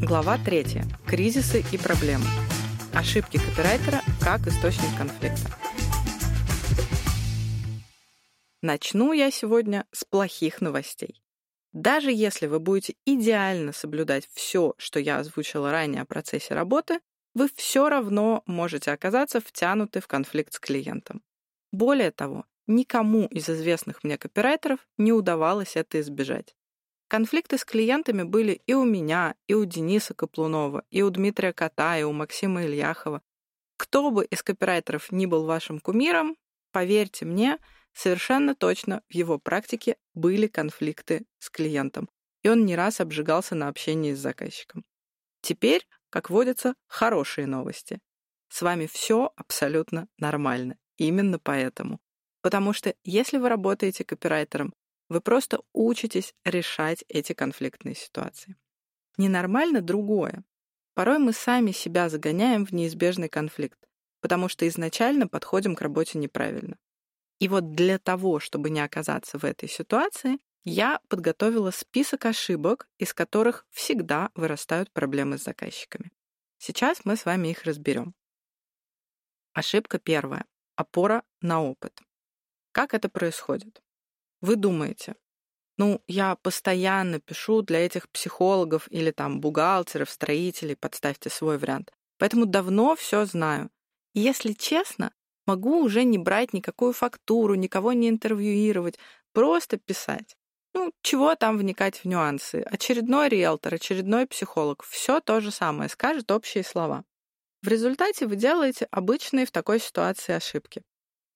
Глава 3. Кризисы и проблемы. Ошибки копирайтера как источник конфликта. Начну я сегодня с плохих новостей. Даже если вы будете идеально соблюдать все, что я озвучила ранее о процессе работы, вы все равно можете оказаться втянуты в конфликт с клиентом. Более того, никому из известных мне копирайтеров не удавалось это избежать. Конфликты с клиентами были и у меня, и у Дениса Каплунова, и у Дмитрия Кота, и у Максима Ильяхова. Кто бы из копирайтеров ни был вашим кумиром, поверьте мне, совершенно точно в его практике были конфликты с клиентом, и он не раз обжигался на общении с заказчиком. Теперь, как водится, хорошие новости. С вами все абсолютно нормально. Именно поэтому. Потому что если вы работаете копирайтером, вы просто учитесь решать эти конфликтные ситуации. Ненормально другое. Порой мы сами себя загоняем в неизбежный конфликт, потому что изначально подходим к работе неправильно. И вот для того, чтобы не оказаться в этой ситуации, я подготовила список ошибок, из которых всегда вырастают проблемы с заказчиками. Сейчас мы с вами их разберем. Ошибка первая. Опора на опыт. Как это происходит? Вы думаете, ну, я постоянно пишу для этих психологов или там бухгалтеров, строителей, подставьте свой вариант. Поэтому давно все знаю. И если честно, могу уже не брать никакую фактуру, никого не интервьюировать, просто писать. Ну, чего там вникать в нюансы? Очередной риэлтор, очередной психолог, все то же самое, скажет общие слова. В результате вы делаете обычные в такой ситуации ошибки.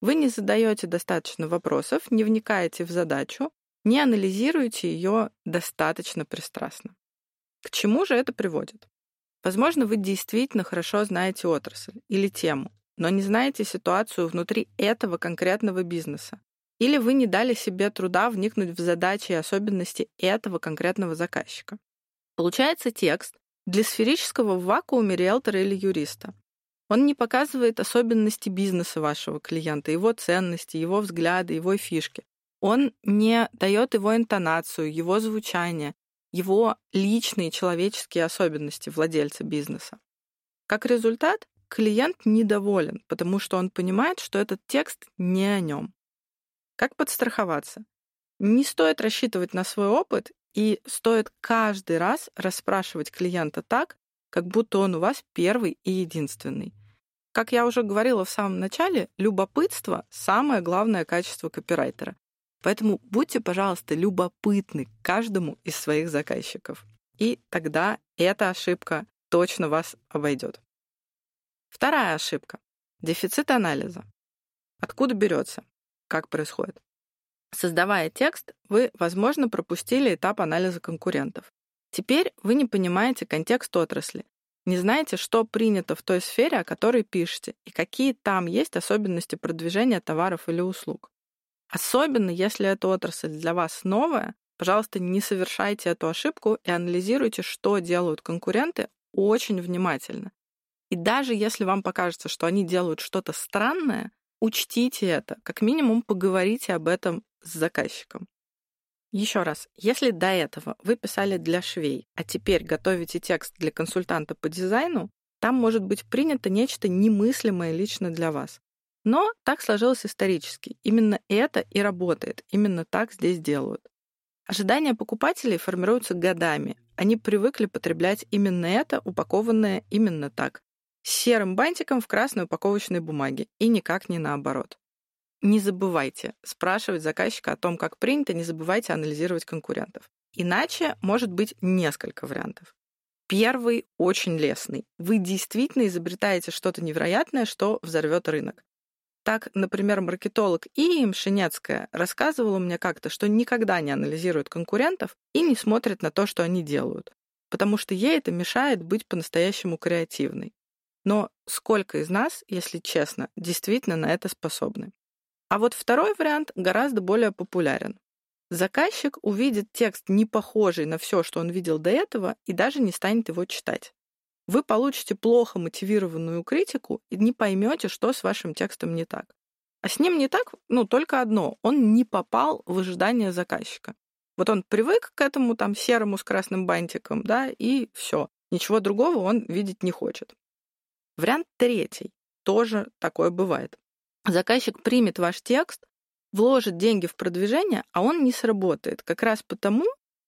Вы не задаете достаточно вопросов, не вникаете в задачу, не анализируете ее достаточно пристрастно. К чему же это приводит? Возможно, вы действительно хорошо знаете отрасль или тему, но не знаете ситуацию внутри этого конкретного бизнеса. Или вы не дали себе труда вникнуть в задачи и особенности этого конкретного заказчика. Получается текст для сферического в вакууме риэлтора или юриста. Он не показывает особенности бизнеса вашего клиента, его ценности, его взгляды, его фишки. Он не дает его интонацию, его звучание, его личные человеческие особенности владельца бизнеса. Как результат, клиент недоволен, потому что он понимает, что этот текст не о нем. Как подстраховаться? Не стоит рассчитывать на свой опыт и стоит каждый раз расспрашивать клиента так, как будто он у вас первый и единственный. Как я уже говорила в самом начале, любопытство — самое главное качество копирайтера. Поэтому будьте, пожалуйста, любопытны к каждому из своих заказчиков. И тогда эта ошибка точно вас обойдет. Вторая ошибка — дефицит анализа. Откуда берется? Как происходит? Создавая текст, вы, возможно, пропустили этап анализа конкурентов. Теперь вы не понимаете контекст отрасли, не знаете, что принято в той сфере, о которой пишете, и какие там есть особенности продвижения товаров или услуг. Особенно, если эта отрасль для вас новая, пожалуйста, не совершайте эту ошибку и анализируйте, что делают конкуренты очень внимательно. И даже если вам покажется, что они делают что-то странное, учтите это, как минимум поговорите об этом с заказчиком. Еще раз, если до этого вы писали для швей, а теперь готовите текст для консультанта по дизайну, там может быть принято нечто немыслимое лично для вас. Но так сложилось исторически. Именно это и работает. Именно так здесь делают. Ожидания покупателей формируются годами. Они привыкли потреблять именно это, упакованное именно так. С серым бантиком в красной упаковочной бумаге. И никак не наоборот. Не забывайте спрашивать заказчика о том, как принято, не забывайте анализировать конкурентов. Иначе может быть несколько вариантов. Первый очень лестный. Вы действительно изобретаете что-то невероятное, что взорвет рынок. Так, например, маркетолог Ия Мшинецкая рассказывала мне как-то, что никогда не анализирует конкурентов и не смотрит на то, что они делают, потому что ей это мешает быть по-настоящему креативной. Но сколько из нас, если честно, действительно на это способны? А вот второй вариант гораздо более популярен. Заказчик увидит текст, не похожий на все, что он видел до этого, и даже не станет его читать. Вы получите плохо мотивированную критику и не поймете, что с вашим текстом не так. А с ним не так, ну, только одно. Он не попал в ожидание заказчика. Вот он привык к этому там серому с красным бантиком, да, и все. Ничего другого он видеть не хочет. Вариант третий. Тоже такое бывает. Заказчик примет ваш текст, вложит деньги в продвижение, а он не сработает. Как раз потому,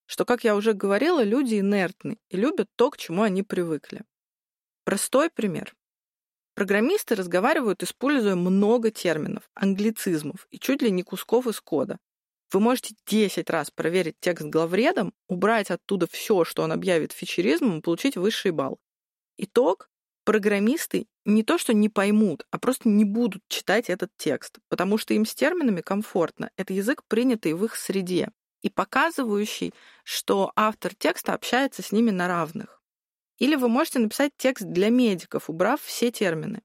что, как я уже говорила, люди инертны и любят то, к чему они привыкли. Простой пример. Программисты разговаривают, используя много терминов, англицизмов и чуть ли не кусков из кода. Вы можете 10 раз проверить текст главредом, убрать оттуда все, что он объявит фичеризмом, и получить высший балл. Итог — программисты не то что не поймут, а просто не будут читать этот текст, потому что им с терминами комфортно. Это язык, принятый в их среде и показывающий, что автор текста общается с ними на равных. Или вы можете написать текст для медиков, убрав все термины.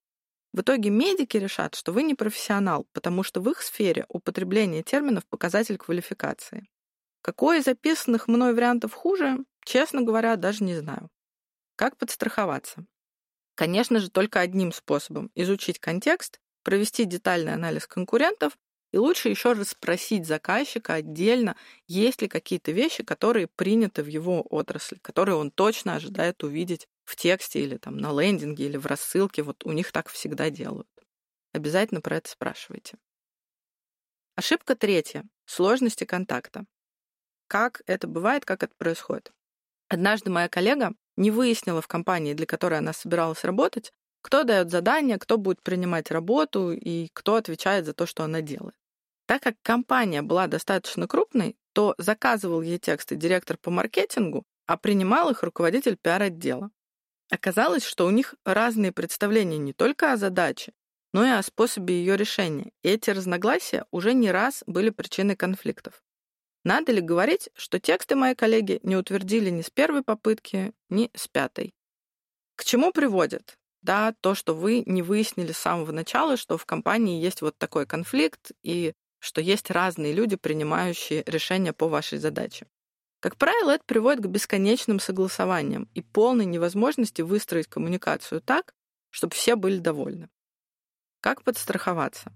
В итоге медики решат, что вы не профессионал, потому что в их сфере употребление терминов — показатель квалификации. Какой из записанных мной вариантов хуже, честно говоря, даже не знаю. Как подстраховаться? Конечно же, только одним способом — изучить контекст, провести детальный анализ конкурентов и лучше еще раз спросить заказчика отдельно, есть ли какие-то вещи, которые приняты в его отрасли, которые он точно ожидает увидеть в тексте или там на лендинге или в рассылке. Вот у них так всегда делают. Обязательно про это спрашивайте. Ошибка третья. Сложности контакта. Как это бывает, как это происходит? Однажды моя коллега не выяснила в компании, для которой она собиралась работать, кто дает задание, кто будет принимать работу и кто отвечает за то, что она делает. Так как компания была достаточно крупной, то заказывал ей тексты директор по маркетингу, а принимал их руководитель пиар-отдела. Оказалось, что у них разные представления не только о задаче, но и о способе ее решения, и эти разногласия уже не раз были причиной конфликтов. Надо ли говорить, что тексты мои коллеги не утвердили ни с первой попытки, ни с пятой? К чему приводит? Да, то, что вы не выяснили с самого начала, что в компании есть вот такой конфликт, и что есть разные люди, принимающие решения по вашей задаче. Как правило, это приводит к бесконечным согласованиям и полной невозможности выстроить коммуникацию так, чтобы все были довольны. Как подстраховаться?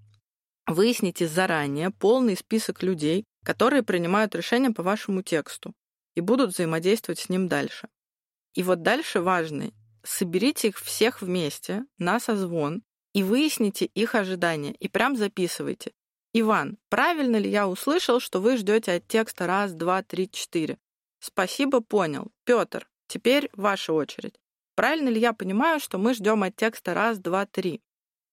Выясните заранее полный список людей, которые принимают решения по вашему тексту и будут взаимодействовать с ним дальше. И вот дальше важный. Соберите их всех вместе на созвон и выясните их ожидания, и прям записывайте. Иван, правильно ли я услышал, что вы ждете от текста раз, два, три, четыре? Спасибо, понял. Петр, теперь ваша очередь. Правильно ли я понимаю, что мы ждем от текста раз, два, три?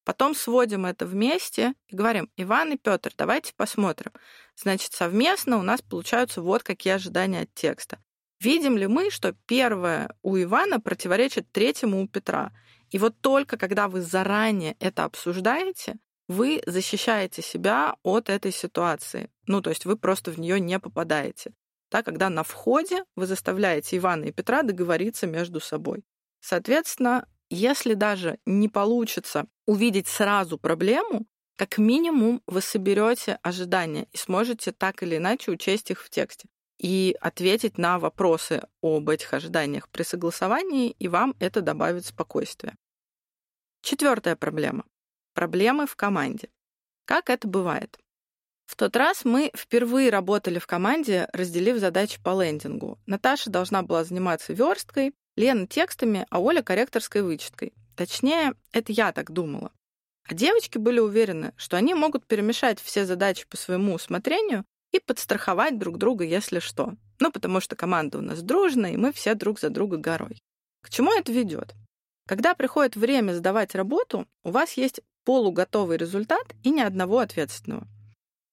Потом сводим это вместе и говорим, Иван и Петр, давайте посмотрим. Значит, совместно у нас получаются вот какие ожидания от текста. Видим ли мы, что первое у Ивана противоречит третьему у Петра? И вот только когда вы заранее это обсуждаете, вы защищаете себя от этой ситуации. Ну, то есть вы просто в нее не попадаете. Да, когда на входе вы заставляете Ивана и Петра договориться между собой. Соответственно, если даже не получится увидеть сразу проблему, как минимум вы соберете ожидания и сможете так или иначе учесть их в тексте и ответить на вопросы об этих ожиданиях при согласовании, и вам это добавит спокойствие. Четвертая проблема проблемы в команде. Как это бывает? В тот раз мы впервые работали в команде, разделив задачи по лендингу. Наташа должна была заниматься версткой, Лена текстами, а Оля корректорской вычеткой. Точнее, это я так думала. А девочки были уверены, что они могут перемешать все задачи по своему усмотрению и подстраховать друг друга, если что. Ну, потому что команда у нас дружная, и мы все друг за друга горой. К чему это ведет? Когда приходит время сдавать работу, у вас есть полуготовый результат и ни одного ответственного.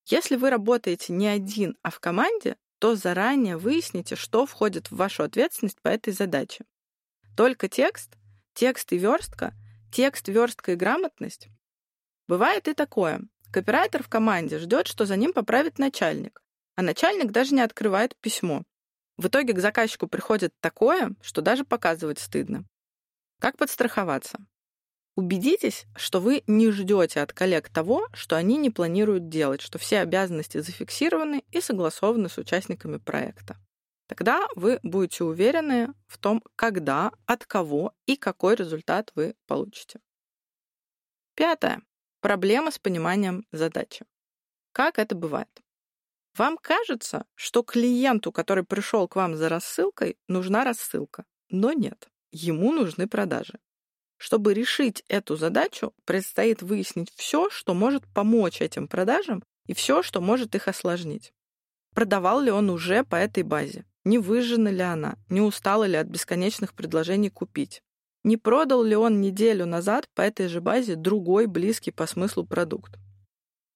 Если вы работаете не один, а в команде, то заранее выясните, что входит в вашу ответственность по этой задаче. Только текст, текст и верстка, текст, верстка и грамотность. Бывает и такое. Копирайтер в команде ждет, что за ним поправит начальник, а начальник даже не открывает письмо. В итоге к заказчику приходит такое, что даже показывать стыдно. Как подстраховаться? Убедитесь, что вы не ждете от коллег того, что они не планируют делать, что все обязанности зафиксированы и согласованы с участниками проекта. Тогда вы будете уверены в том, когда, от кого и какой результат вы получите. Пятое. Проблема с пониманием задачи. Как это бывает? Вам кажется, что клиенту, который пришел к вам за рассылкой, нужна рассылка, но нет. ему нужны продажи. Чтобы решить эту задачу, предстоит выяснить все, что может помочь этим продажам и все, что может их осложнить. Продавал ли он уже по этой базе? Не выжжена ли она? Не устала ли от бесконечных предложений купить? Не продал ли он неделю назад по этой же базе другой близкий по смыслу продукт?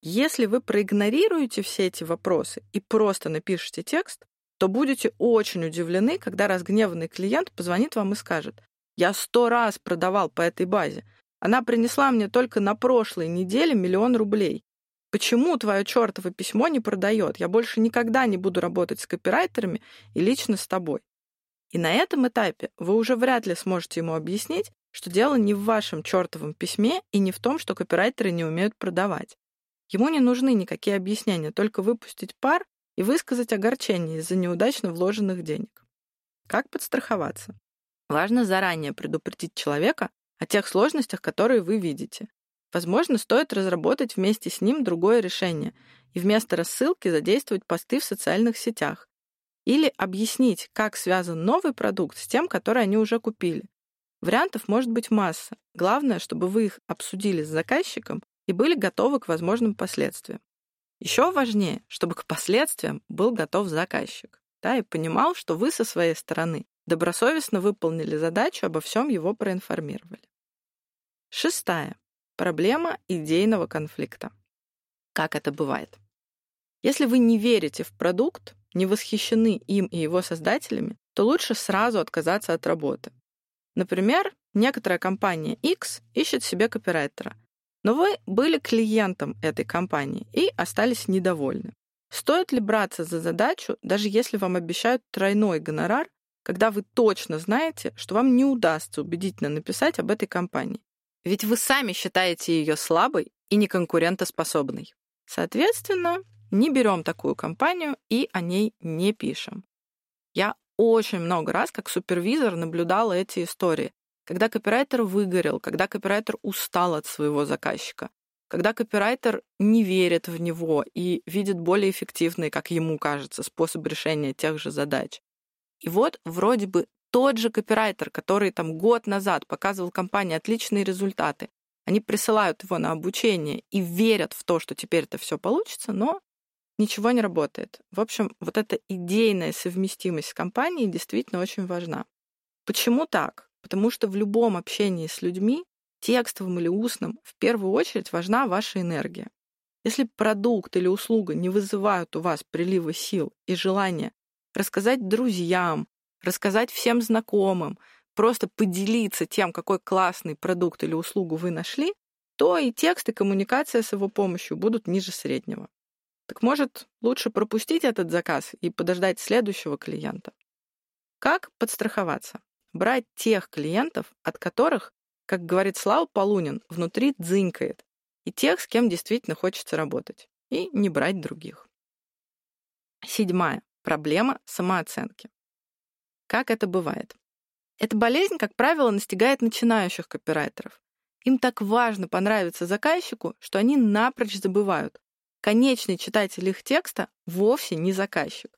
Если вы проигнорируете все эти вопросы и просто напишите текст, то будете очень удивлены, когда разгневанный клиент позвонит вам и скажет, «Я сто раз продавал по этой базе. Она принесла мне только на прошлой неделе миллион рублей. Почему твое чертово письмо не продает? Я больше никогда не буду работать с копирайтерами и лично с тобой». И на этом этапе вы уже вряд ли сможете ему объяснить, что дело не в вашем чертовом письме и не в том, что копирайтеры не умеют продавать. Ему не нужны никакие объяснения, только выпустить пар и высказать огорчение из-за неудачно вложенных денег. Как подстраховаться? Важно заранее предупредить человека о тех сложностях, которые вы видите. Возможно, стоит разработать вместе с ним другое решение и вместо рассылки задействовать посты в социальных сетях. Или объяснить, как связан новый продукт с тем, который они уже купили. Вариантов может быть масса. Главное, чтобы вы их обсудили с заказчиком и были готовы к возможным последствиям. Еще важнее, чтобы к последствиям был готов заказчик, да, и понимал, что вы со своей стороны добросовестно выполнили задачу, обо всем его проинформировали. Шестая. Проблема идейного конфликта. Как это бывает? Если вы не верите в продукт, не восхищены им и его создателями, то лучше сразу отказаться от работы. Например, некоторая компания X ищет себе копирайтера, но вы были клиентом этой компании и остались недовольны. Стоит ли браться за задачу, даже если вам обещают тройной гонорар, когда вы точно знаете, что вам не удастся убедительно написать об этой компании? Ведь вы сами считаете ее слабой и неконкурентоспособной. Соответственно, не берем такую компанию и о ней не пишем. Я очень много раз как супервизор наблюдала эти истории, когда копирайтер выгорел, когда копирайтер устал от своего заказчика, когда копирайтер не верит в него и видит более эффективный, как ему кажется, способ решения тех же задач. И вот вроде бы тот же копирайтер, который там год назад показывал компании отличные результаты, они присылают его на обучение и верят в то, что теперь это все получится, но ничего не работает. В общем, вот эта идейная совместимость с компанией действительно очень важна. Почему так? Потому что в любом общении с людьми, текстовым или устным, в первую очередь важна ваша энергия. Если продукт или услуга не вызывают у вас прилива сил и желания рассказать друзьям, рассказать всем знакомым, просто поделиться тем, какой классный продукт или услугу вы нашли, то и текст, и коммуникация с его помощью будут ниже среднего. Так может, лучше пропустить этот заказ и подождать следующего клиента? Как подстраховаться? брать тех клиентов, от которых, как говорит Слава Полунин, внутри дзынькает, и тех, с кем действительно хочется работать, и не брать других. Седьмая. Проблема самооценки. Как это бывает? Эта болезнь, как правило, настигает начинающих копирайтеров. Им так важно понравиться заказчику, что они напрочь забывают. Конечный читатель их текста вовсе не заказчик.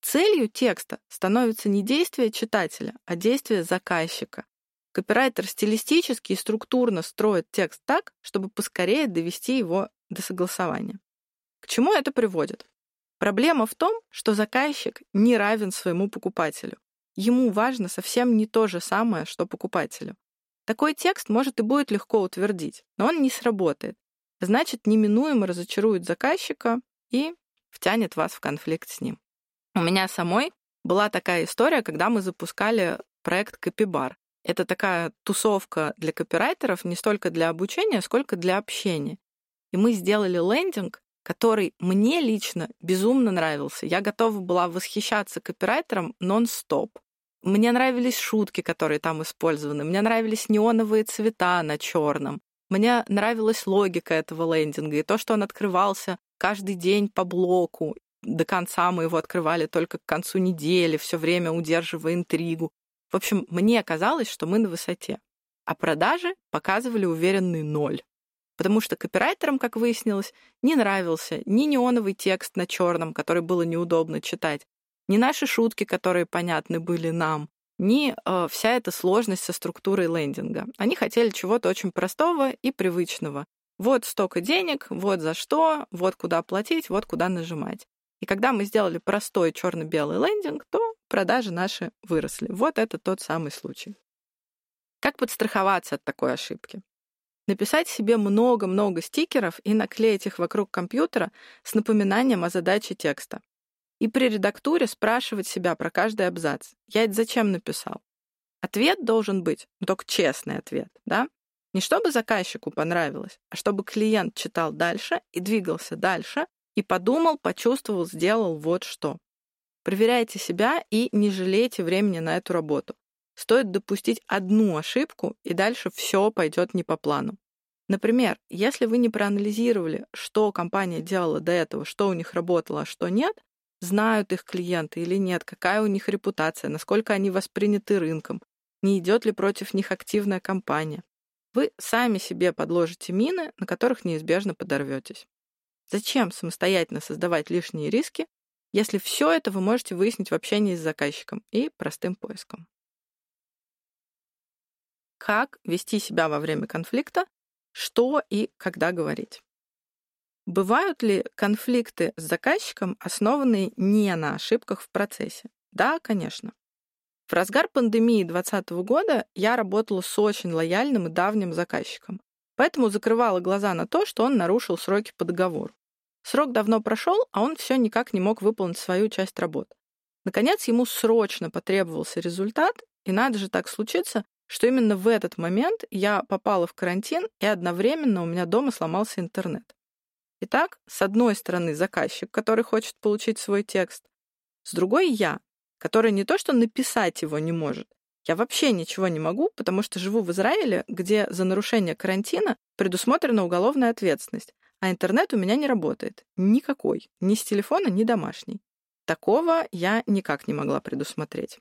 Целью текста становится не действие читателя, а действие заказчика. Копирайтер стилистически и структурно строит текст так, чтобы поскорее довести его до согласования. К чему это приводит? Проблема в том, что заказчик не равен своему покупателю. Ему важно совсем не то же самое, что покупателю. Такой текст может и будет легко утвердить, но он не сработает. Значит, неминуемо разочарует заказчика и втянет вас в конфликт с ним. У меня самой была такая история, когда мы запускали проект Копибар. Это такая тусовка для копирайтеров не столько для обучения, сколько для общения. И мы сделали лендинг, который мне лично безумно нравился. Я готова была восхищаться копирайтером нон-стоп. Мне нравились шутки, которые там использованы. Мне нравились неоновые цвета на черном. Мне нравилась логика этого лендинга и то, что он открывался каждый день по блоку до конца мы его открывали только к концу недели, все время удерживая интригу. В общем, мне казалось, что мы на высоте. А продажи показывали уверенный ноль. Потому что копирайтерам, как выяснилось, не нравился ни неоновый текст на черном, который было неудобно читать, ни наши шутки, которые понятны были нам, ни э, вся эта сложность со структурой лендинга. Они хотели чего-то очень простого и привычного. Вот столько денег, вот за что, вот куда платить, вот куда нажимать. И когда мы сделали простой черно-белый лендинг, то продажи наши выросли. Вот это тот самый случай. Как подстраховаться от такой ошибки? Написать себе много-много стикеров и наклеить их вокруг компьютера с напоминанием о задаче текста. И при редактуре спрашивать себя про каждый абзац. Я это зачем написал? Ответ должен быть, ну, только честный ответ, да? Не чтобы заказчику понравилось, а чтобы клиент читал дальше и двигался дальше, и подумал, почувствовал, сделал вот что. Проверяйте себя и не жалейте времени на эту работу. Стоит допустить одну ошибку, и дальше все пойдет не по плану. Например, если вы не проанализировали, что компания делала до этого, что у них работало, а что нет, знают их клиенты или нет, какая у них репутация, насколько они восприняты рынком, не идет ли против них активная кампания. Вы сами себе подложите мины, на которых неизбежно подорветесь. Зачем самостоятельно создавать лишние риски, если все это вы можете выяснить в общении с заказчиком и простым поиском? Как вести себя во время конфликта, что и когда говорить? Бывают ли конфликты с заказчиком, основанные не на ошибках в процессе? Да, конечно. В разгар пандемии 2020 года я работала с очень лояльным и давним заказчиком, поэтому закрывала глаза на то, что он нарушил сроки по договору. Срок давно прошел, а он все никак не мог выполнить свою часть работ. Наконец, ему срочно потребовался результат, и надо же так случиться, что именно в этот момент я попала в карантин, и одновременно у меня дома сломался интернет. Итак, с одной стороны заказчик, который хочет получить свой текст, с другой я, который не то что написать его не может, я вообще ничего не могу, потому что живу в Израиле, где за нарушение карантина предусмотрена уголовная ответственность, а интернет у меня не работает. Никакой. Ни с телефона, ни домашний. Такого я никак не могла предусмотреть.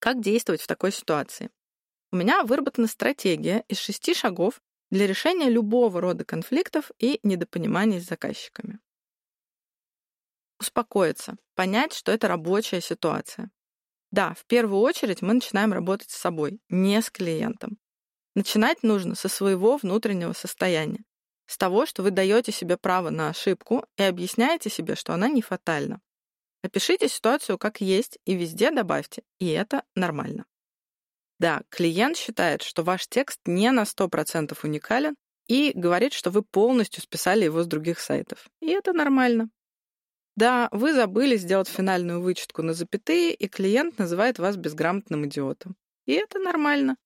Как действовать в такой ситуации? У меня выработана стратегия из шести шагов для решения любого рода конфликтов и недопониманий с заказчиками. Успокоиться, понять, что это рабочая ситуация. Да, в первую очередь мы начинаем работать с собой, не с клиентом. Начинать нужно со своего внутреннего состояния с того, что вы даете себе право на ошибку и объясняете себе, что она не фатальна. Опишите ситуацию как есть и везде добавьте, и это нормально. Да, клиент считает, что ваш текст не на 100% уникален и говорит, что вы полностью списали его с других сайтов. И это нормально. Да, вы забыли сделать финальную вычетку на запятые, и клиент называет вас безграмотным идиотом. И это нормально.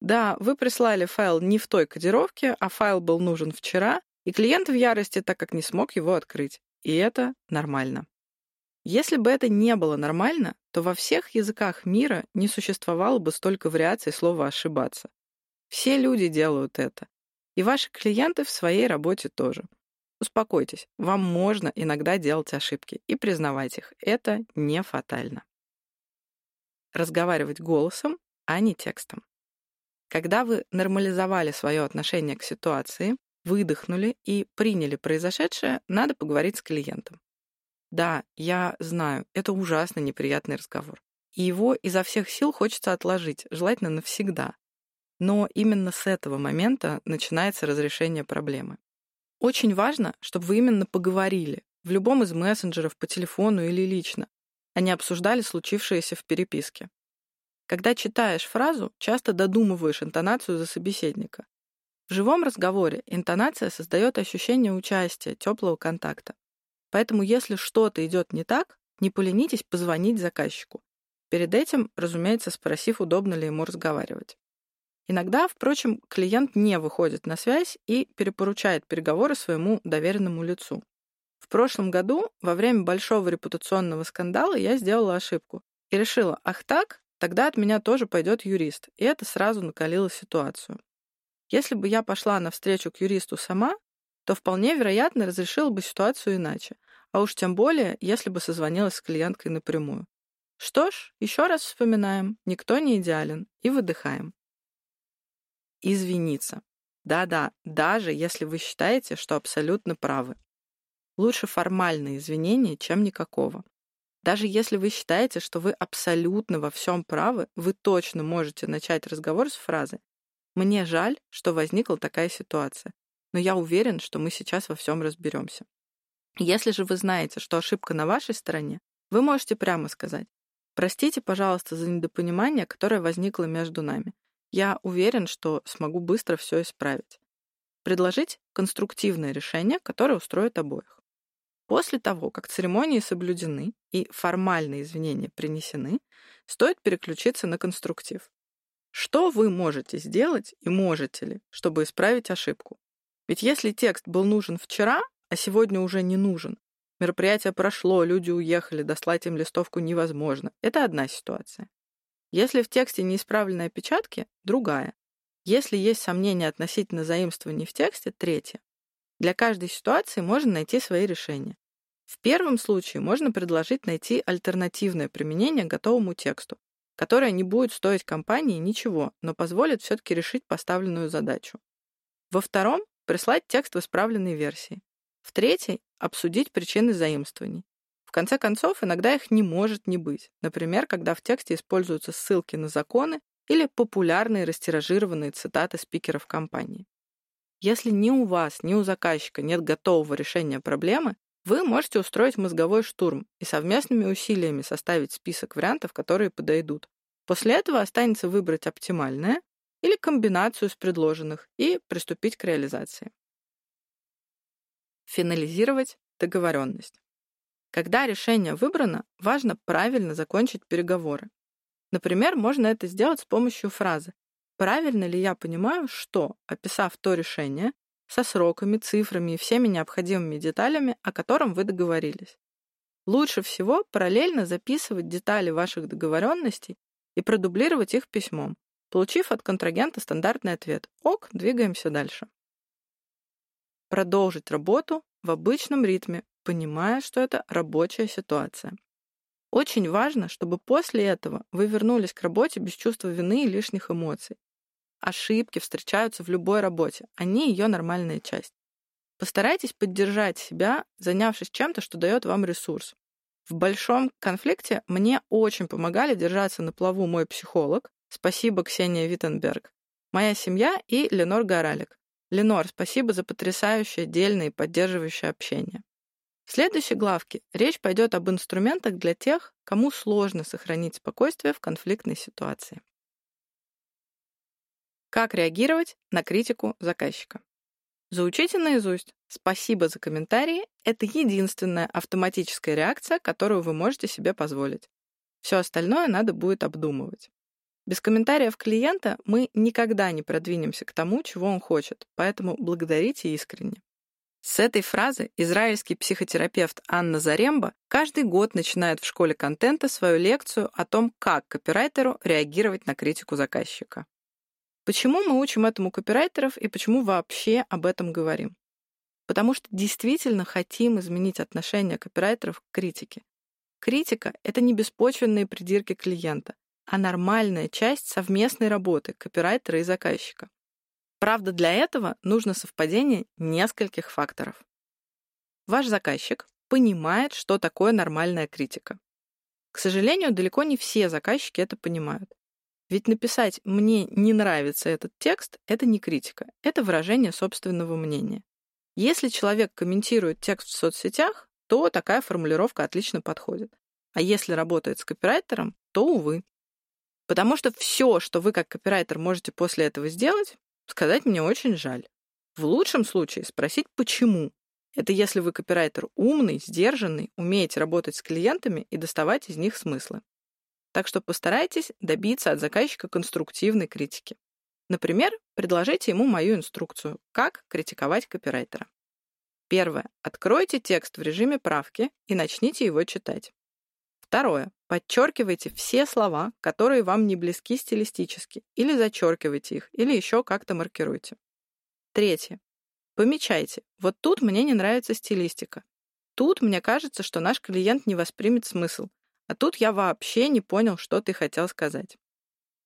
Да, вы прислали файл не в той кодировке, а файл был нужен вчера, и клиент в ярости, так как не смог его открыть. И это нормально. Если бы это не было нормально, то во всех языках мира не существовало бы столько вариаций слова «ошибаться». Все люди делают это. И ваши клиенты в своей работе тоже. Успокойтесь, вам можно иногда делать ошибки и признавать их. Это не фатально. Разговаривать голосом, а не текстом. Когда вы нормализовали свое отношение к ситуации, выдохнули и приняли произошедшее, надо поговорить с клиентом. Да, я знаю, это ужасно неприятный разговор. И его изо всех сил хочется отложить, желательно навсегда. Но именно с этого момента начинается разрешение проблемы. Очень важно, чтобы вы именно поговорили в любом из мессенджеров, по телефону или лично, а не обсуждали случившееся в переписке. Когда читаешь фразу, часто додумываешь интонацию за собеседника. В живом разговоре интонация создает ощущение участия, теплого контакта. Поэтому если что-то идет не так, не поленитесь позвонить заказчику. Перед этим, разумеется, спросив, удобно ли ему разговаривать. Иногда, впрочем, клиент не выходит на связь и перепоручает переговоры своему доверенному лицу. В прошлом году, во время большого репутационного скандала, я сделала ошибку и решила, ах так, Тогда от меня тоже пойдет юрист, и это сразу накалило ситуацию. Если бы я пошла навстречу к юристу сама, то вполне вероятно разрешила бы ситуацию иначе, а уж тем более, если бы созвонилась с клиенткой напрямую. Что ж, еще раз вспоминаем, никто не идеален, и выдыхаем. Извиниться. Да-да, даже если вы считаете, что абсолютно правы. Лучше формальные извинения, чем никакого. Даже если вы считаете, что вы абсолютно во всем правы, вы точно можете начать разговор с фразы «Мне жаль, что возникла такая ситуация, но я уверен, что мы сейчас во всем разберемся». Если же вы знаете, что ошибка на вашей стороне, вы можете прямо сказать «Простите, пожалуйста, за недопонимание, которое возникло между нами. Я уверен, что смогу быстро все исправить». Предложить конструктивное решение, которое устроит обоих. После того, как церемонии соблюдены и формальные извинения принесены, стоит переключиться на конструктив. Что вы можете сделать и можете ли, чтобы исправить ошибку? Ведь если текст был нужен вчера, а сегодня уже не нужен, мероприятие прошло, люди уехали, дослать им листовку невозможно, это одна ситуация. Если в тексте неисправлены опечатки, другая. Если есть сомнения относительно заимствований в тексте, третья. Для каждой ситуации можно найти свои решения. В первом случае можно предложить найти альтернативное применение готовому тексту, которое не будет стоить компании ничего, но позволит все-таки решить поставленную задачу. Во втором — прислать текст в исправленной версии. В третьей — обсудить причины заимствований. В конце концов, иногда их не может не быть. Например, когда в тексте используются ссылки на законы или популярные растиражированные цитаты спикеров компании. Если ни у вас, ни у заказчика нет готового решения проблемы, вы можете устроить мозговой штурм и совместными усилиями составить список вариантов, которые подойдут. После этого останется выбрать оптимальное или комбинацию из предложенных и приступить к реализации. Финализировать договоренность. Когда решение выбрано, важно правильно закончить переговоры. Например, можно это сделать с помощью фразы Правильно ли я понимаю, что, описав то решение, со сроками, цифрами и всеми необходимыми деталями, о котором вы договорились? Лучше всего параллельно записывать детали ваших договоренностей и продублировать их письмом, получив от контрагента стандартный ответ «Ок, двигаемся дальше». Продолжить работу в обычном ритме, понимая, что это рабочая ситуация. Очень важно, чтобы после этого вы вернулись к работе без чувства вины и лишних эмоций, Ошибки встречаются в любой работе. Они ее нормальная часть. Постарайтесь поддержать себя, занявшись чем-то, что дает вам ресурс. В большом конфликте мне очень помогали держаться на плаву мой психолог, спасибо Ксения Виттенберг, моя семья и Ленор Горалик. Ленор, спасибо за потрясающее, дельное и поддерживающее общение. В следующей главке речь пойдет об инструментах для тех, кому сложно сохранить спокойствие в конфликтной ситуации. Как реагировать на критику заказчика? Заучите наизусть. Спасибо за комментарии. Это единственная автоматическая реакция, которую вы можете себе позволить. Все остальное надо будет обдумывать. Без комментариев клиента мы никогда не продвинемся к тому, чего он хочет, поэтому благодарите искренне. С этой фразы израильский психотерапевт Анна Заремба каждый год начинает в школе контента свою лекцию о том, как копирайтеру реагировать на критику заказчика. Почему мы учим этому копирайтеров и почему вообще об этом говорим? Потому что действительно хотим изменить отношение копирайтеров к критике. Критика — это не беспочвенные придирки клиента, а нормальная часть совместной работы копирайтера и заказчика. Правда, для этого нужно совпадение нескольких факторов. Ваш заказчик понимает, что такое нормальная критика. К сожалению, далеко не все заказчики это понимают. Ведь написать «мне не нравится этот текст» — это не критика, это выражение собственного мнения. Если человек комментирует текст в соцсетях, то такая формулировка отлично подходит. А если работает с копирайтером, то, увы. Потому что все, что вы как копирайтер можете после этого сделать, сказать мне очень жаль. В лучшем случае спросить «почему?». Это если вы копирайтер умный, сдержанный, умеете работать с клиентами и доставать из них смыслы. Так что постарайтесь добиться от заказчика конструктивной критики. Например, предложите ему мою инструкцию «Как критиковать копирайтера». Первое. Откройте текст в режиме правки и начните его читать. Второе. Подчеркивайте все слова, которые вам не близки стилистически, или зачеркивайте их, или еще как-то маркируйте. Третье. Помечайте. Вот тут мне не нравится стилистика. Тут мне кажется, что наш клиент не воспримет смысл, а тут я вообще не понял, что ты хотел сказать.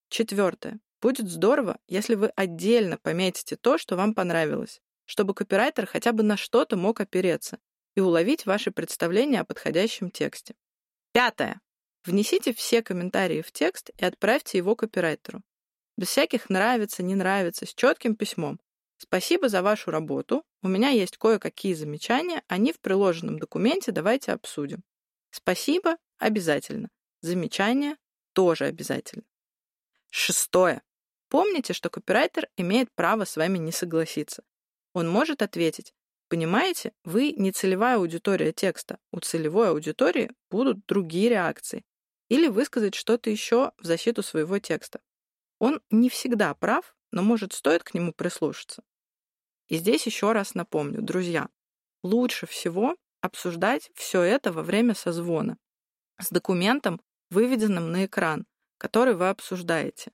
Четвертое. Будет здорово, если вы отдельно пометите то, что вам понравилось, чтобы копирайтер хотя бы на что-то мог опереться и уловить ваши представления о подходящем тексте. Пятое. Внесите все комментарии в текст и отправьте его копирайтеру. Без всяких нравится, не нравится, с четким письмом. Спасибо за вашу работу. У меня есть кое-какие замечания, они в приложенном документе, давайте обсудим. Спасибо, обязательно. Замечания тоже обязательно. Шестое. Помните, что копирайтер имеет право с вами не согласиться. Он может ответить, понимаете, вы не целевая аудитория текста, у целевой аудитории будут другие реакции. Или высказать что-то еще в защиту своего текста. Он не всегда прав, но, может, стоит к нему прислушаться. И здесь еще раз напомню, друзья, лучше всего обсуждать все это во время созвона с документом, выведенным на экран, который вы обсуждаете.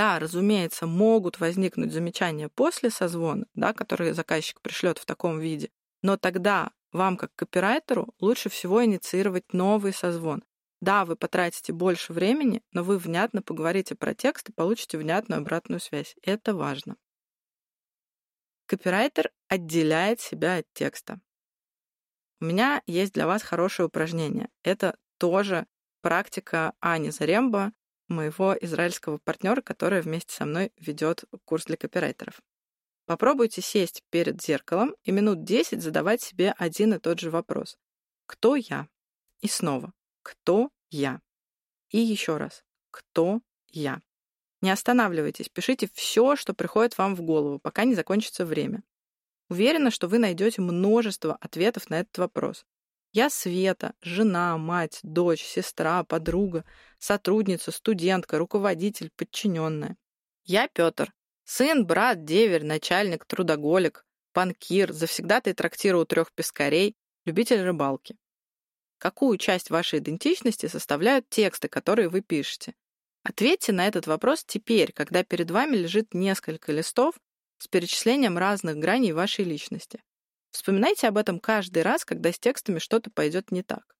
Да, разумеется, могут возникнуть замечания после созвона, да, которые заказчик пришлет в таком виде, но тогда вам, как копирайтеру, лучше всего инициировать новый созвон. Да, вы потратите больше времени, но вы внятно поговорите про текст и получите внятную обратную связь. Это важно. Копирайтер отделяет себя от текста. У меня есть для вас хорошее упражнение. Это тоже практика Ани Заремба, моего израильского партнера, который вместе со мной ведет курс для копирайтеров. Попробуйте сесть перед зеркалом и минут 10 задавать себе один и тот же вопрос. Кто я? И снова. Кто я? И еще раз. Кто я? Не останавливайтесь, пишите все, что приходит вам в голову, пока не закончится время. Уверена, что вы найдете множество ответов на этот вопрос. Я Света, жена, мать, дочь, сестра, подруга, сотрудница, студентка, руководитель, подчиненная. Я Петр, сын, брат, деверь, начальник, трудоголик, банкир, завсегдатый трактира у трех пескарей, любитель рыбалки. Какую часть вашей идентичности составляют тексты, которые вы пишете? Ответьте на этот вопрос теперь, когда перед вами лежит несколько листов с перечислением разных граней вашей личности. Вспоминайте об этом каждый раз, когда с текстами что-то пойдет не так.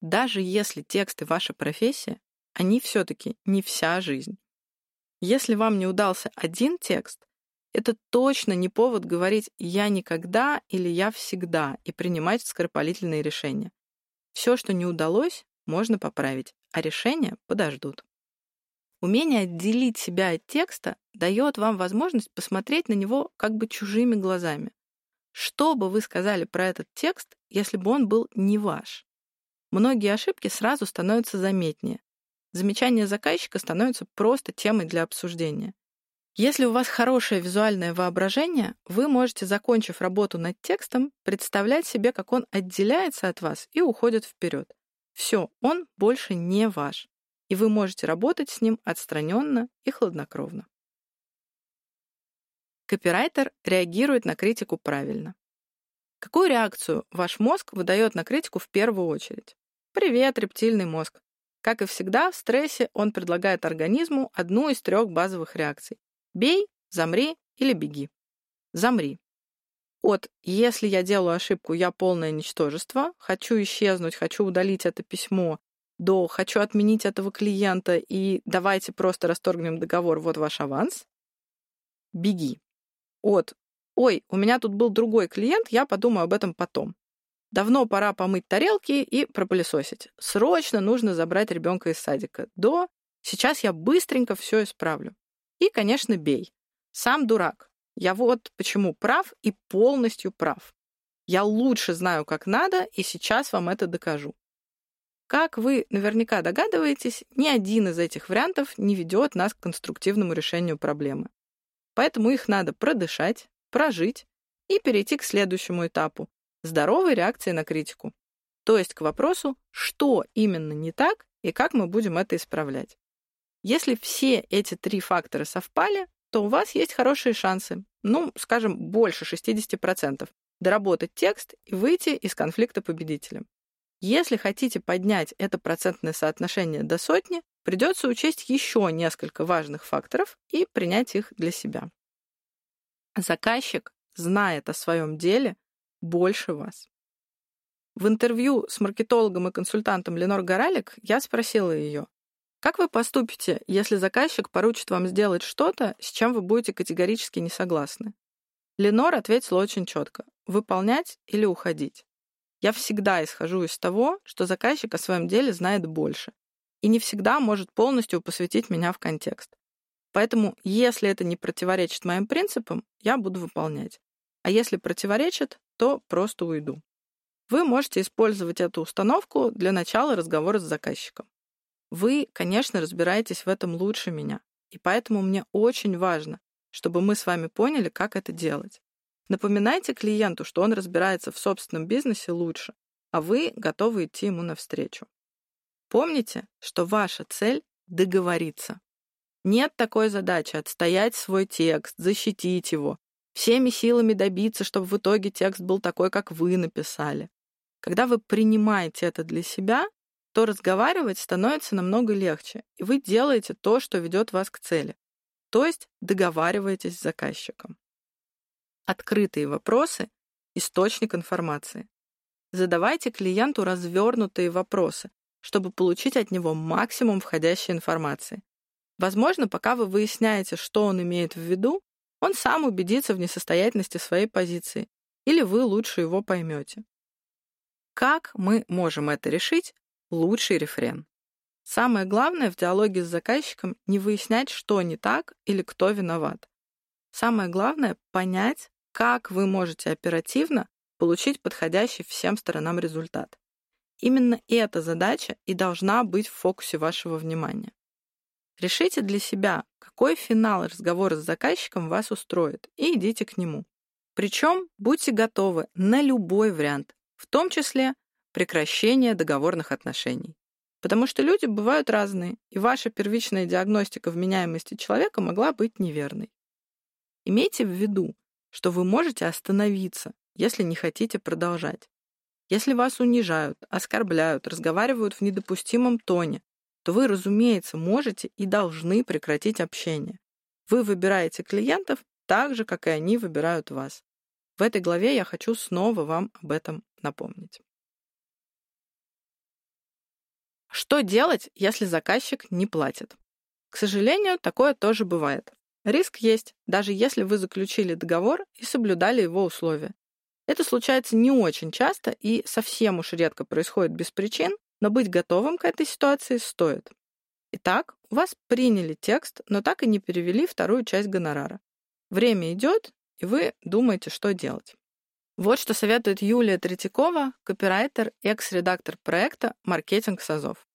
Даже если тексты ваша профессия, они все-таки не вся жизнь. Если вам не удался один текст, это точно не повод говорить «я никогда» или «я всегда» и принимать скоропалительные решения. Все, что не удалось, можно поправить, а решения подождут. Умение отделить себя от текста дает вам возможность посмотреть на него как бы чужими глазами. Что бы вы сказали про этот текст, если бы он был не ваш? Многие ошибки сразу становятся заметнее. Замечания заказчика становятся просто темой для обсуждения. Если у вас хорошее визуальное воображение, вы можете, закончив работу над текстом, представлять себе, как он отделяется от вас и уходит вперед. Все, он больше не ваш, и вы можете работать с ним отстраненно и хладнокровно. Копирайтер реагирует на критику правильно. Какую реакцию ваш мозг выдает на критику в первую очередь? Привет, рептильный мозг. Как и всегда, в стрессе он предлагает организму одну из трех базовых реакций. Бей, замри или беги. Замри. От «если я делаю ошибку, я полное ничтожество», «хочу исчезнуть», «хочу удалить это письмо», до «хочу отменить этого клиента» и «давайте просто расторгнем договор, вот ваш аванс», беги от «Ой, у меня тут был другой клиент, я подумаю об этом потом». Давно пора помыть тарелки и пропылесосить. Срочно нужно забрать ребенка из садика. До «Сейчас я быстренько все исправлю». И, конечно, бей. Сам дурак. Я вот почему прав и полностью прав. Я лучше знаю, как надо, и сейчас вам это докажу. Как вы наверняка догадываетесь, ни один из этих вариантов не ведет нас к конструктивному решению проблемы. Поэтому их надо продышать, прожить и перейти к следующему этапу – здоровой реакции на критику. То есть к вопросу, что именно не так и как мы будем это исправлять. Если все эти три фактора совпали, то у вас есть хорошие шансы, ну, скажем, больше 60%, доработать текст и выйти из конфликта победителем. Если хотите поднять это процентное соотношение до сотни, придется учесть еще несколько важных факторов и принять их для себя. Заказчик знает о своем деле больше вас. В интервью с маркетологом и консультантом Ленор Горалик я спросила ее, как вы поступите, если заказчик поручит вам сделать что-то, с чем вы будете категорически не согласны? Ленор ответила очень четко – выполнять или уходить. Я всегда исхожу из того, что заказчик о своем деле знает больше и не всегда может полностью посвятить меня в контекст. Поэтому, если это не противоречит моим принципам, я буду выполнять. А если противоречит, то просто уйду. Вы можете использовать эту установку для начала разговора с заказчиком. Вы, конечно, разбираетесь в этом лучше меня, и поэтому мне очень важно, чтобы мы с вами поняли, как это делать. Напоминайте клиенту, что он разбирается в собственном бизнесе лучше, а вы готовы идти ему навстречу. Помните, что ваша цель — договориться. Нет такой задачи отстоять свой текст, защитить его, всеми силами добиться, чтобы в итоге текст был такой, как вы написали. Когда вы принимаете это для себя, то разговаривать становится намного легче, и вы делаете то, что ведет вас к цели. То есть договариваетесь с заказчиком. Открытые вопросы — источник информации. Задавайте клиенту развернутые вопросы, чтобы получить от него максимум входящей информации. Возможно, пока вы выясняете, что он имеет в виду, он сам убедится в несостоятельности своей позиции, или вы лучше его поймете. Как мы можем это решить? Лучший рефрен. Самое главное в диалоге с заказчиком не выяснять, что не так или кто виноват. Самое главное — понять, как вы можете оперативно получить подходящий всем сторонам результат. Именно эта задача и должна быть в фокусе вашего внимания. Решите для себя, какой финал разговора с заказчиком вас устроит, и идите к нему. Причем будьте готовы на любой вариант, в том числе прекращение договорных отношений. Потому что люди бывают разные, и ваша первичная диагностика вменяемости человека могла быть неверной. Имейте в виду, что вы можете остановиться, если не хотите продолжать. Если вас унижают, оскорбляют, разговаривают в недопустимом тоне, то вы, разумеется, можете и должны прекратить общение. Вы выбираете клиентов так же, как и они выбирают вас. В этой главе я хочу снова вам об этом напомнить. Что делать, если заказчик не платит? К сожалению, такое тоже бывает. Риск есть, даже если вы заключили договор и соблюдали его условия. Это случается не очень часто и совсем уж редко происходит без причин, но быть готовым к этой ситуации стоит. Итак, у вас приняли текст, но так и не перевели вторую часть гонорара. Время идет, и вы думаете, что делать. Вот что советует Юлия Третьякова, копирайтер, экс-редактор проекта «Маркетинг САЗов».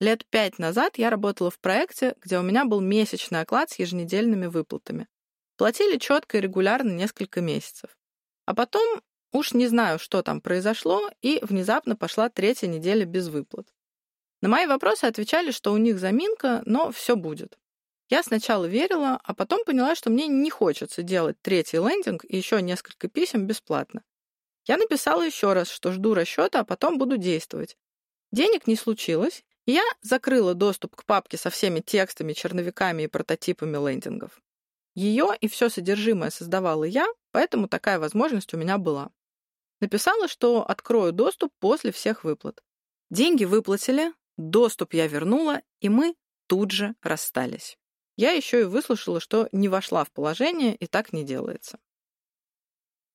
Лет пять назад я работала в проекте, где у меня был месячный оклад с еженедельными выплатами. Платили четко и регулярно несколько месяцев. А потом, уж не знаю, что там произошло, и внезапно пошла третья неделя без выплат. На мои вопросы отвечали, что у них заминка, но все будет. Я сначала верила, а потом поняла, что мне не хочется делать третий лендинг и еще несколько писем бесплатно. Я написала еще раз, что жду расчета, а потом буду действовать. Денег не случилось, и я закрыла доступ к папке со всеми текстами, черновиками и прототипами лендингов. Ее и все содержимое создавала я, поэтому такая возможность у меня была. Написала, что открою доступ после всех выплат. Деньги выплатили, доступ я вернула, и мы тут же расстались. Я еще и выслушала, что не вошла в положение, и так не делается.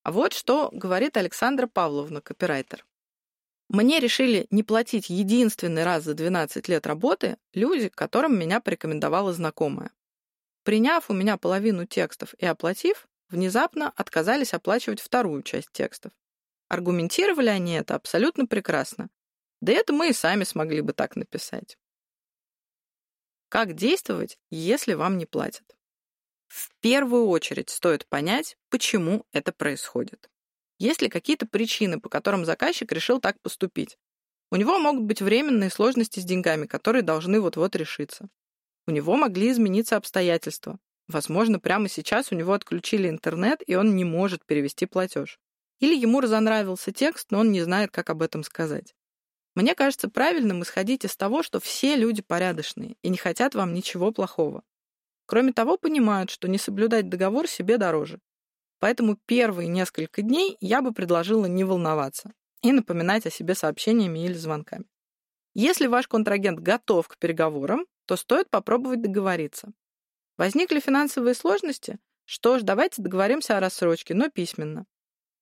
А вот что говорит Александра Павловна, копирайтер. Мне решили не платить единственный раз за 12 лет работы люди, которым меня порекомендовала знакомая. Приняв у меня половину текстов и оплатив, внезапно отказались оплачивать вторую часть текстов. Аргументировали они это абсолютно прекрасно. Да это мы и сами смогли бы так написать. Как действовать, если вам не платят? В первую очередь стоит понять, почему это происходит. Есть ли какие-то причины, по которым заказчик решил так поступить? У него могут быть временные сложности с деньгами, которые должны вот-вот решиться. У него могли измениться обстоятельства. Возможно, прямо сейчас у него отключили интернет, и он не может перевести платеж. Или ему разонравился текст, но он не знает, как об этом сказать. Мне кажется правильным исходить из того, что все люди порядочные и не хотят вам ничего плохого. Кроме того, понимают, что не соблюдать договор себе дороже. Поэтому первые несколько дней я бы предложила не волноваться и напоминать о себе сообщениями или звонками. Если ваш контрагент готов к переговорам, то стоит попробовать договориться. Возникли финансовые сложности? Что ж, давайте договоримся о рассрочке, но письменно.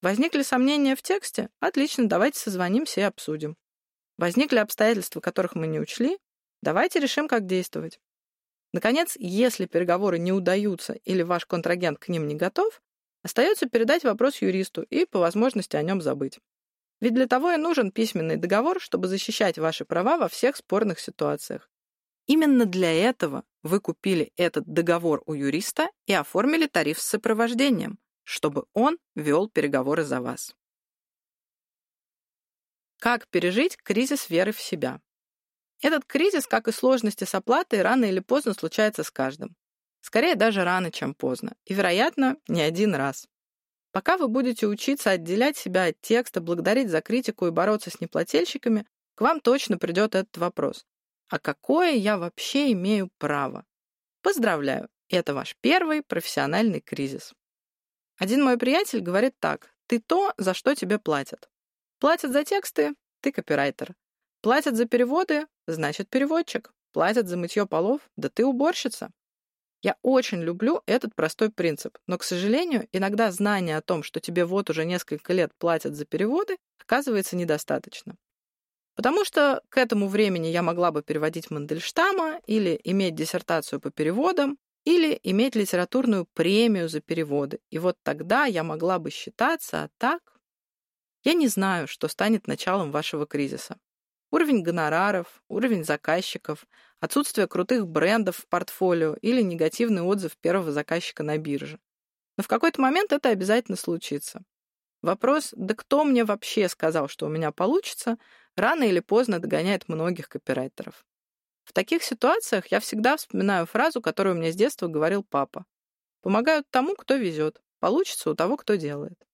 Возникли сомнения в тексте? Отлично, давайте созвонимся и обсудим. Возникли обстоятельства, которых мы не учли? Давайте решим, как действовать. Наконец, если переговоры не удаются или ваш контрагент к ним не готов, остается передать вопрос юристу и по возможности о нем забыть. Ведь для того и нужен письменный договор, чтобы защищать ваши права во всех спорных ситуациях. Именно для этого вы купили этот договор у юриста и оформили тариф с сопровождением, чтобы он вел переговоры за вас. Как пережить кризис веры в себя? Этот кризис, как и сложности с оплатой, рано или поздно случается с каждым. Скорее даже рано, чем поздно. И, вероятно, не один раз. Пока вы будете учиться отделять себя от текста, благодарить за критику и бороться с неплательщиками, к вам точно придет этот вопрос. А какое я вообще имею право? Поздравляю, это ваш первый профессиональный кризис. Один мой приятель говорит так, ты то, за что тебе платят. Платят за тексты, ты копирайтер. Платят за переводы, значит переводчик. Платят за мытье полов, да ты уборщица. Я очень люблю этот простой принцип, но, к сожалению, иногда знание о том, что тебе вот уже несколько лет платят за переводы, оказывается недостаточно. Потому что к этому времени я могла бы переводить Мандельштама или иметь диссертацию по переводам, или иметь литературную премию за переводы. И вот тогда я могла бы считаться, а так... Я не знаю, что станет началом вашего кризиса. Уровень гонораров, уровень заказчиков, отсутствие крутых брендов в портфолио или негативный отзыв первого заказчика на бирже. Но в какой-то момент это обязательно случится. Вопрос, да кто мне вообще сказал, что у меня получится, рано или поздно догоняет многих копирайтеров. В таких ситуациях я всегда вспоминаю фразу, которую мне с детства говорил папа. «Помогают тому, кто везет. Получится у того, кто делает».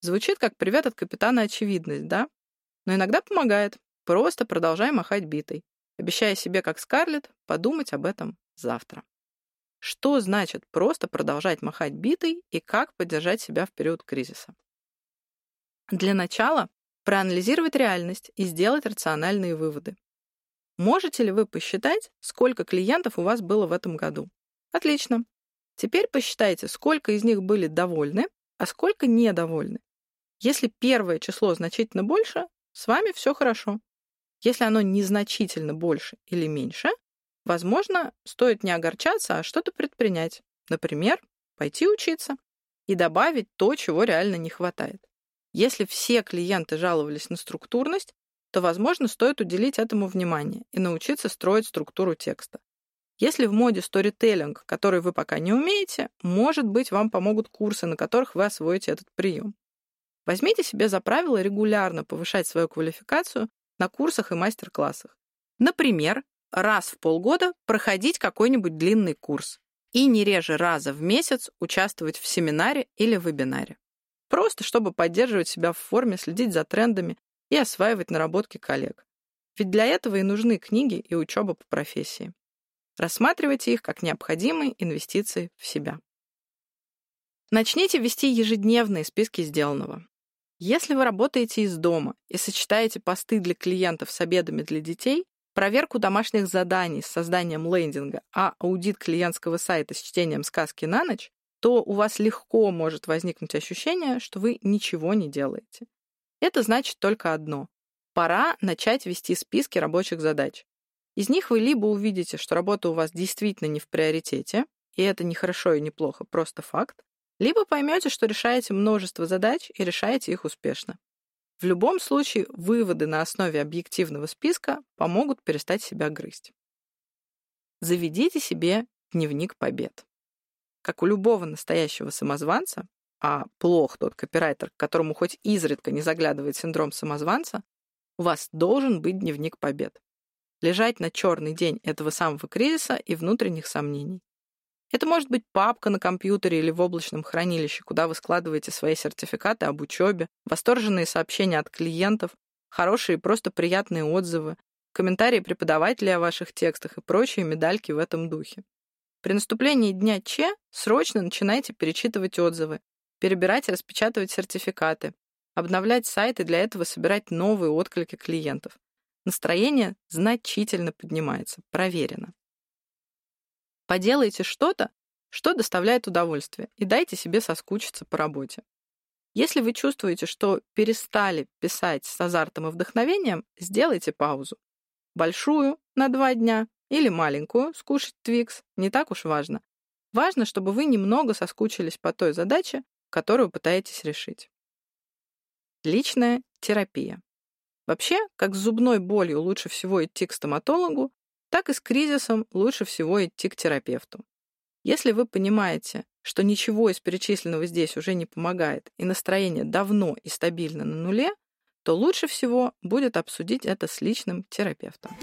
Звучит как привет от капитана очевидность, да? Но иногда помогает. Просто продолжай махать битой, обещая себе, как Скарлетт, подумать об этом завтра. Что значит просто продолжать махать битой и как поддержать себя в период кризиса? Для начала проанализировать реальность и сделать рациональные выводы. Можете ли вы посчитать, сколько клиентов у вас было в этом году? Отлично. Теперь посчитайте, сколько из них были довольны, а сколько недовольны. Если первое число значительно больше, с вами все хорошо. Если оно незначительно больше или меньше, возможно, стоит не огорчаться, а что-то предпринять. Например, пойти учиться и добавить то, чего реально не хватает. Если все клиенты жаловались на структурность, то, возможно, стоит уделить этому внимание и научиться строить структуру текста. Если в моде сторителлинг, который вы пока не умеете, может быть, вам помогут курсы, на которых вы освоите этот прием. Возьмите себе за правило регулярно повышать свою квалификацию на курсах и мастер-классах. Например, раз в полгода проходить какой-нибудь длинный курс и не реже раза в месяц участвовать в семинаре или вебинаре. Просто чтобы поддерживать себя в форме, следить за трендами и осваивать наработки коллег. Ведь для этого и нужны книги и учеба по профессии. Рассматривайте их как необходимые инвестиции в себя. Начните вести ежедневные списки сделанного. Если вы работаете из дома и сочетаете посты для клиентов с обедами для детей, проверку домашних заданий с созданием лендинга, а аудит клиентского сайта с чтением сказки на ночь, то у вас легко может возникнуть ощущение, что вы ничего не делаете. Это значит только одно. Пора начать вести списки рабочих задач. Из них вы либо увидите, что работа у вас действительно не в приоритете, и это не хорошо и не плохо, просто факт, либо поймете, что решаете множество задач и решаете их успешно. В любом случае, выводы на основе объективного списка помогут перестать себя грызть. Заведите себе дневник побед. Как у любого настоящего самозванца, а плох тот копирайтер, к которому хоть изредка не заглядывает синдром самозванца, у вас должен быть дневник побед. Лежать на черный день этого самого кризиса и внутренних сомнений. Это может быть папка на компьютере или в облачном хранилище, куда вы складываете свои сертификаты об учебе, восторженные сообщения от клиентов, хорошие и просто приятные отзывы, комментарии преподавателей о ваших текстах и прочие медальки в этом духе. При наступлении дня Че срочно начинайте перечитывать отзывы, перебирать и распечатывать сертификаты, обновлять сайт и для этого собирать новые отклики клиентов. Настроение значительно поднимается, проверено. Поделайте что-то, что доставляет удовольствие, и дайте себе соскучиться по работе. Если вы чувствуете, что перестали писать с азартом и вдохновением, сделайте паузу. Большую на два дня или маленькую, скушать Твикс, не так уж важно. Важно, чтобы вы немного соскучились по той задаче, которую пытаетесь решить. Личная терапия. Вообще, как с зубной болью лучше всего идти к стоматологу, так и с кризисом лучше всего идти к терапевту. Если вы понимаете, что ничего из перечисленного здесь уже не помогает и настроение давно и стабильно на нуле, то лучше всего будет обсудить это с личным терапевтом.